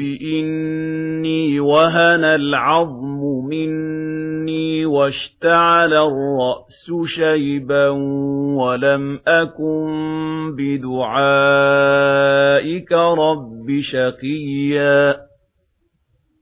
رَبِّ إِنِّي وَهَنَ الْعَظْمُ مِنِّي وَاشْتَعَلَ الرَّأْسُ شَيْبًا وَلَمْ أَكُنْ بِدُعَائِكَ رَبِّ شَقِيًّا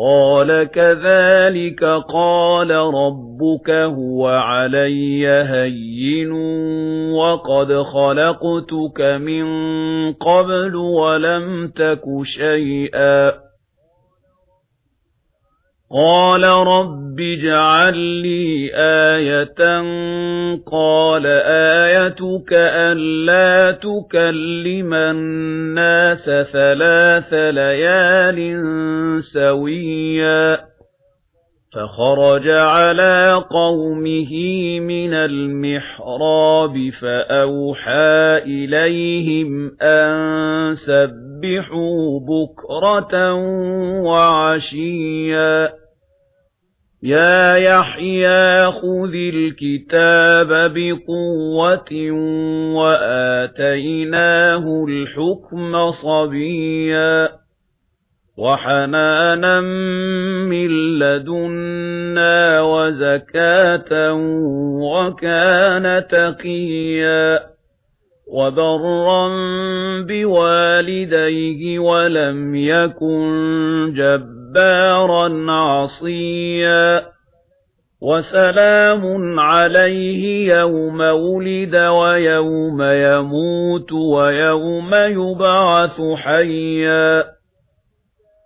قَالَ كَذَلِكَ قَالَ رَبُّكَ هُوَ عَلَيَّ هَيِّنٌ وَقَدْ خَلَقْتُكَ مِن قَبْلُ وَلَمْ تَكُ شَيْئًا قَالَ رَبِّ اجْعَل لِّي آيَةً قَالَ آيَتُكَ أَلَّا تُكَلِّمَ النَّاسَ ثَلَاثَ لَيَالٍ سَوِيًّا. فَخَرَجَ عَلَى قَوْمِهِ مِنَ الْمِحْرَابِ فَأَوْحَى إِلَيْهِمْ أَن سَبِّحُوا بُكْرَةً وَعَشِيًّا. يَا يَحْيَى خُذِ الْكِتَابَ بِقُوَّةٍ وَآتَيْنَاهُ الْحُكْمَ صَبِيًّا. وَحَنَانًا مِّن لَّدُنَّا وَزَكَاةً وَكَانَ تَقِيًّا وَبَرًّا بِوَالِدَيْهِ وَلَمْ يَكُن جَبَّارًا عَصِيًّا وَسَلَامٌ عَلَيْهِ يَوْمَ وُلِدَ وَيَوْمَ يَمُوتُ وَيَوْمَ يُبْعَثُ حَيًّا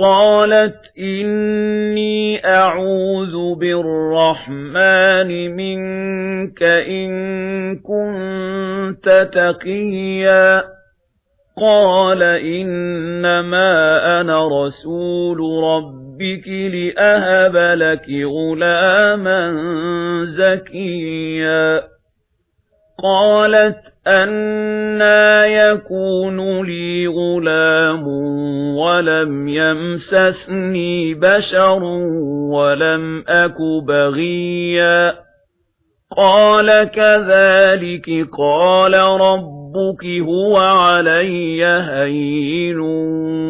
قَالَتْ إِنِّي أَعُوذُ بِالرَّحْمَنِ مِنكَ إِن كُنتَ تَقِيًّا. قَالَ إِنَّمَا أَنَا رَسُولُ رَبِّكِ لِأَهَبَ لَكِ غُلَامًا زَكِيًّا. قَالَتْ أَنَّى يَكُونُ لِي غُلَامٌ وَلَمْ يَمْسَسْنِي بَشَرٌ وَلَمْ أَكُ بَغِيًّا قَالَ كَذَلِكِ قَالَ رَبُّكِ هُوَ عَلَيَّ هَيِّنٌ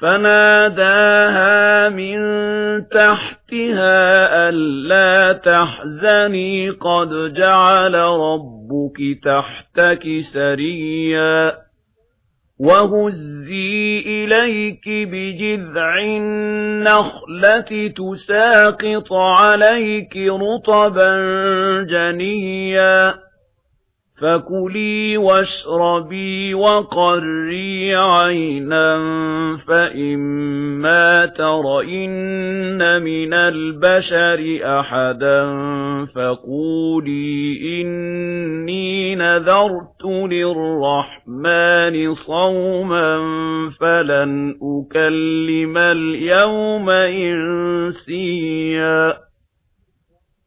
فَنَادَاهَا مِن تَحْتِهَا أَلَّا تَحْزَنِي قَدْ جَعَلَ رَبُّكِ تَحْتَكِ سَرِيًّا وَهُزِّي إِلَيْكِ بِجِذْعِ النَّخْلَةِ تُسَاقِطْ عَلَيْكِ رُطَبًا جَنِيًّا فَكُلِي وَاشْرَبِي وَقَرِّي عَيْنًا فَإِمَّا تَرَيِنَّ مِنَ الْبَشَرِ أَحَدًا فَقُولِي إِنِّي نَذَرْتُ لِلرَّحْمَنِ صَوْمًا فَلَنْ أُكَلِّمَ الْيَوْمَ إِنسِيًّا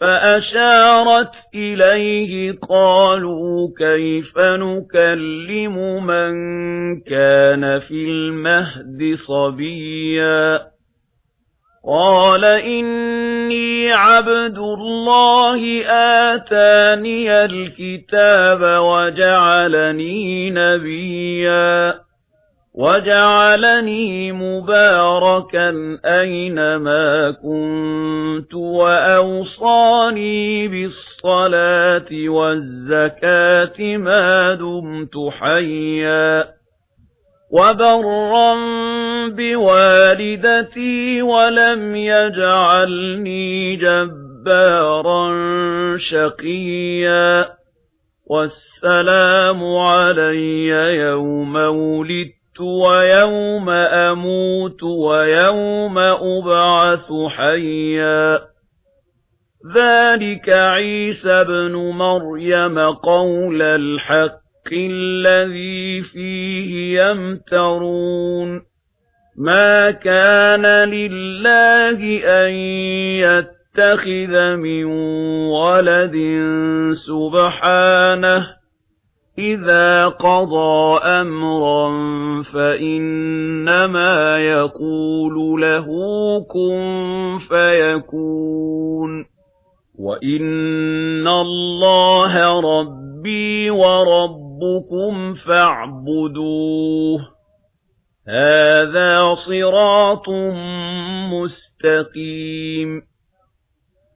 فأشارت إليه قالوا كيف نكلم من كان في المهد صبيا قال إني عبد الله آتاني الكتاب وجعلني نبيا وَجَعَلَنِي مُبَارَكًا أَيْنَمَا كُنتُ وَأَوْصَانِي بِالصَّلَاةِ وَالزَّكَاةِ مَا دُمْتُ حَيًّا وَبَرًّا بِوَالِدَتِي وَلَمْ يَجْعَلْنِي جَبَّارًا شَقِيًّا وَالسَّلَامُ عَلَيَّ يَوْمَ وُلِدتُّ وَيَوْمَ أَمُوتُ وَيَوْمَ أُبْعَثُ حَيًّا ذَلِكَ عِيسَى ابْنُ مَرْيَمَ قَوْلَ الْحَقِّ الَّذِي فِيهِ يَمْتَرُونَ مَا كَانَ لِلَّهِ أَن يَتَّخِذَ مِن وَلَدٍ سُبْحَانَهُ إِذَا قَضَى أَمْرًا فَإِنَّمَا يَقُولُ لَهُ كُن فَيَكُونُ وَإِنَّ اللَّهَ رَبِّي وَرَبُّكُمْ فَاعْبُدُوهُ هَذَا صِرَاطٌ مُسْتَقِيمٌ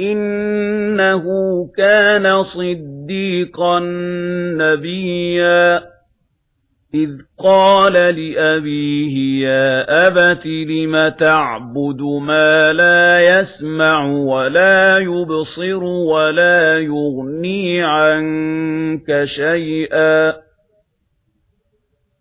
إِنَّهُ كَانَ صِدِّيقًا نَّبِيًّا إِذْ قَالَ لِأَبِيهِ يَا أَبَتِ لِمَ تَعْبُدُ مَا لَا يَسْمَعُ وَلَا يُبْصِرُ وَلَا يُغْنِي عَنكَ شَيْئًا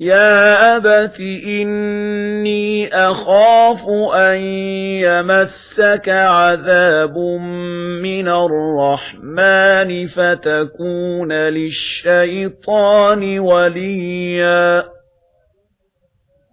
يَا أَبَتِ إِنِّي أَخَافُ أَن يَمَسَّكَ عَذَابٌ مِّنَ الرَّحْمَٰنِ فَتَكُونَ لِلشَّيْطَانِ وَلِيًّا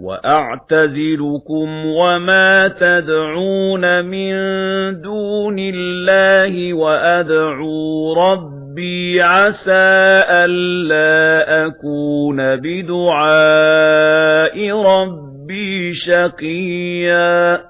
وَأَعْتَزِلُكُمْ وَمَا تَدْعُونَ مِن دُونِ اللَّهِ وَأَدْعُو رَبِّي عَسَى أَلَّا أَكُونَ بِدُعَاءِ رَبِّي شَقِيًّا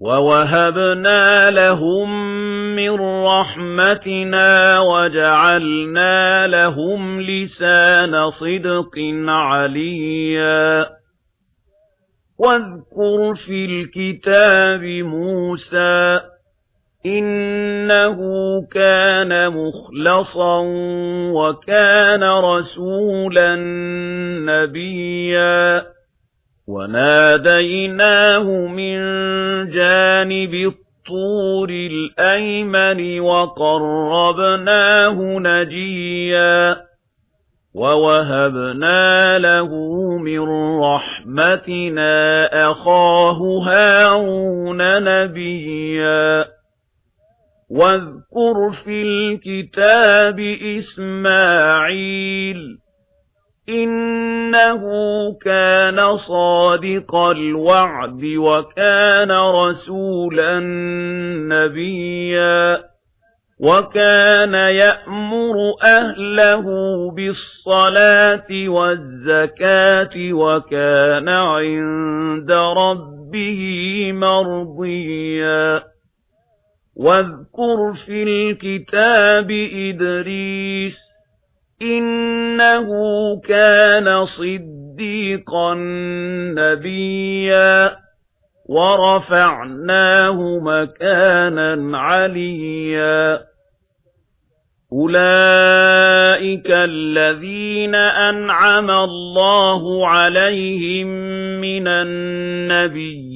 وَوَهَبْنَا لَهُم مِّن رَّحْمَتِنَا وَجَعَلْنَا لَهُمْ لِسَانَ صِدْقٍ عَلِيًّا وَاذْكُرْ فِي الْكِتَابِ مُوسَى إِنَّهُ كَانَ مُخْلَصًا وَكَانَ رَسُولًا نَّبِيًّا وَنَادَيْنَاهُ مِن جَانِبِ الطُّورِ الْأَيْمَنِ وَقَرَّبْنَاهُ نَجِيًّا وَوَهَبْنَا لَهُ مِن رَّحْمَتِنَا أَخَاهُ هَارُونَ نَبِيًّا وَاذْكُرْ فِي الْكِتَابِ إِسْمَاعِيلَ إِنَّهُ كَانَ صَادِقَ الْوَعْدِ وَكَانَ رَسُولًا نَّبِيًّا وَكَانَ يَأْمُرُ أَهْلَهُ بِالصَّلَاةِ وَالزَّكَاةِ وَكَانَ عِندَ رَبِّهِ مَرْضِيًّا وَاذْكُرْ فِي الْكِتَابِ إِدْرِيسَ إِنَّهُ كَانَ صِدِّيقًا نَّبِيًّا وَرَفَعْنَاهُ مَكَانًا عَلِيًّا أُولَئِكَ الَّذِينَ أَنْعَمَ اللَّهُ عَلَيْهِمْ مِنَ النبي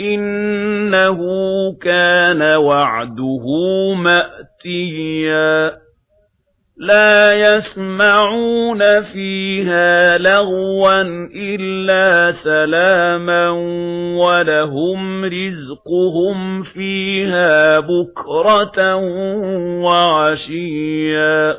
إِنَّهُ كَانَ وَعْدُهُ مَأْتِيًّا لَا يَسْمَعُونَ فِيهَا لَغْوًا إِلَّا سَلَامًا وَلَهُمْ رِزْقُهُمْ فِيهَا بُكْرَةً وَعَشِيًّا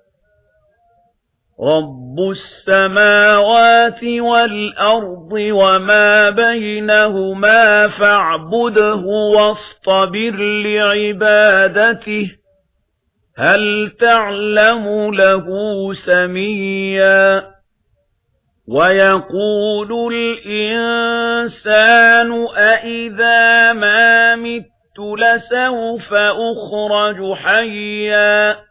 رَبُّ السَّمَاوَاتِ وَالْأَرْضِ وَمَا بَيْنَهُمَا فَاعْبُدْهُ وَاصْطَبِرْ لِعِبَادَتِهِ هَلْ تَعْلَمُ لَهُ سَمِيًّا؟ وَيَقُولُ الْإِنسَانُ أَإِذَا مَا مِتُّ لَسَوْفَ أُخْرَجُ حَيًّا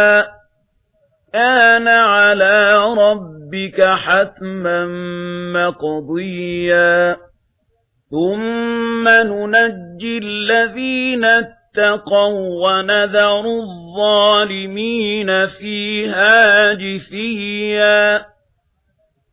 رَبِّكَ حَتْمًا مَّقْضِيًّا. ثُمَّ نُنَجِّي الَّذِينَ اتَّقَوْا وَنَذَرُ الظَّالِمِينَ فِيهَا جِثِيًّا.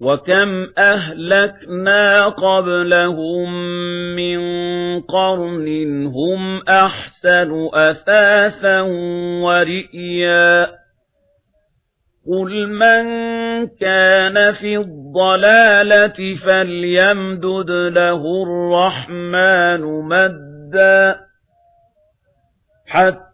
وَكَمْ أَهْلَكْنَا قَبْلَهُمْ مِنْ قَرْنٍ هُمْ أَحْسَنُ أَثَاثًا وَرِئْيًا قُلْ مَنْ كَانَ فِي الضَّلَالَةِ فَلْيَمْدُدْ لَهُ الرَّحْمَنُ مَدًّا حَتَّى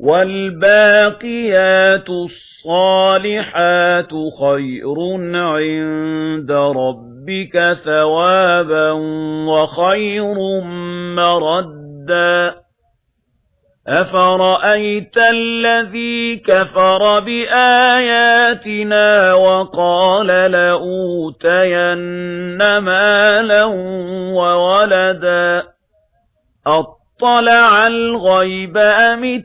وَالْبَاقِيَاتُ الصَّالِحَاتُ خَيْرٌ عِندَ رَبِّكَ ثَوَابًا وَخَيْرٌ مَّرَدًّا. أَفَرَأَيْتَ الَّذِي كَفَرَ بِآيَاتِنَا وَقَالَ لَأُوتَيَنَّ مَالًا وَوَلَدًا أَطَّلَعَ الْغَيْبَ أَمِ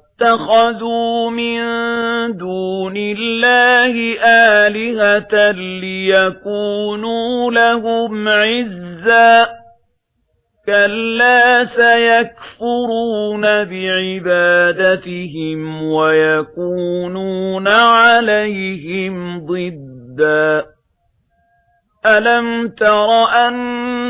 اتخذوا من دون الله آلهة ليكونوا لهم عزا. كلا سيكفرون بعبادتهم ويكونون عليهم ضدا. ألم تر أن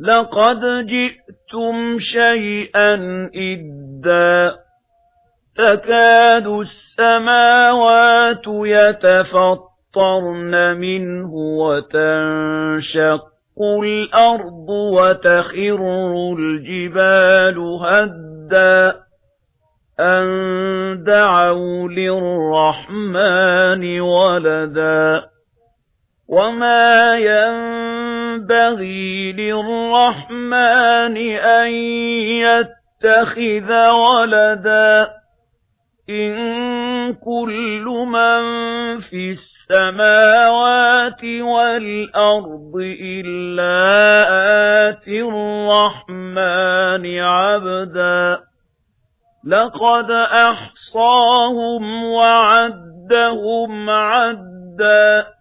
لَقَدْ جِئْتُمْ شَيْئًا إِدًّا تَكَادُ السَّمَاوَاتُ يَتَفَطَّرْنَ مِنْهُ وَتَنشَقُّ الْأَرْضُ وَتَخِرُّ الْجِبَالُ هَدًّا أَن دَعَوْا لِلرَّحْمَنِ وَلَدًا وَمَا يَنفَعُهُمْ يَنبَغِي لِلرَّحْمَنِ أَن يَتَّخِذَ وَلَدًا إِن كُلُّ مَن فِي السَّمَاوَاتِ وَالْأَرْضِ إِلَّا آتِي الرَّحْمَنِ عَبْدًا لَّقَدْ أَحْصَاهُمْ وَعَدَّهُمْ عَدًّا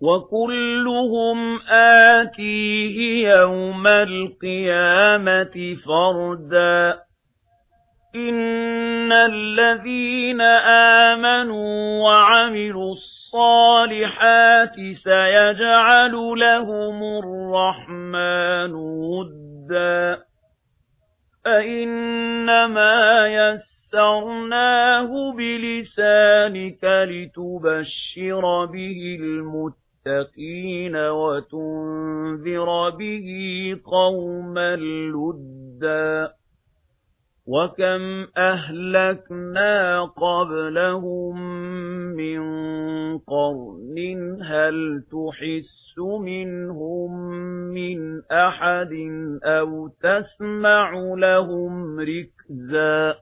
وَكُلُّهُمْ آتِيهِ يَوْمَ الْقِيَامَةِ فَرْدًا إِنَّ الَّذِينَ آمَنُوا وَعَمِلُوا الصَّالِحَاتِ سَيَجْعَلُ لَهُمُ الرَّحْمَنُ وُدًّا فَإِنَّمَا يَسْرُ يَسَّرْنَاهُ بِلِسَانِكَ لِتُبَشِّرَ بِهِ الْمُتَّقِينَ لِلْمُتَّقِينَ وَتُنذِرَ بِهِ قَوْمًا لُدًّا وَكَمْ أَهْلَكْنَا قَبْلَهُمْ مِنْ قَرْنٍ هَلْ تُحِسُّ مِنْهُمْ مِنْ أَحَدٍ أَوْ تَسْمَعُ لَهُمْ رِكْزًا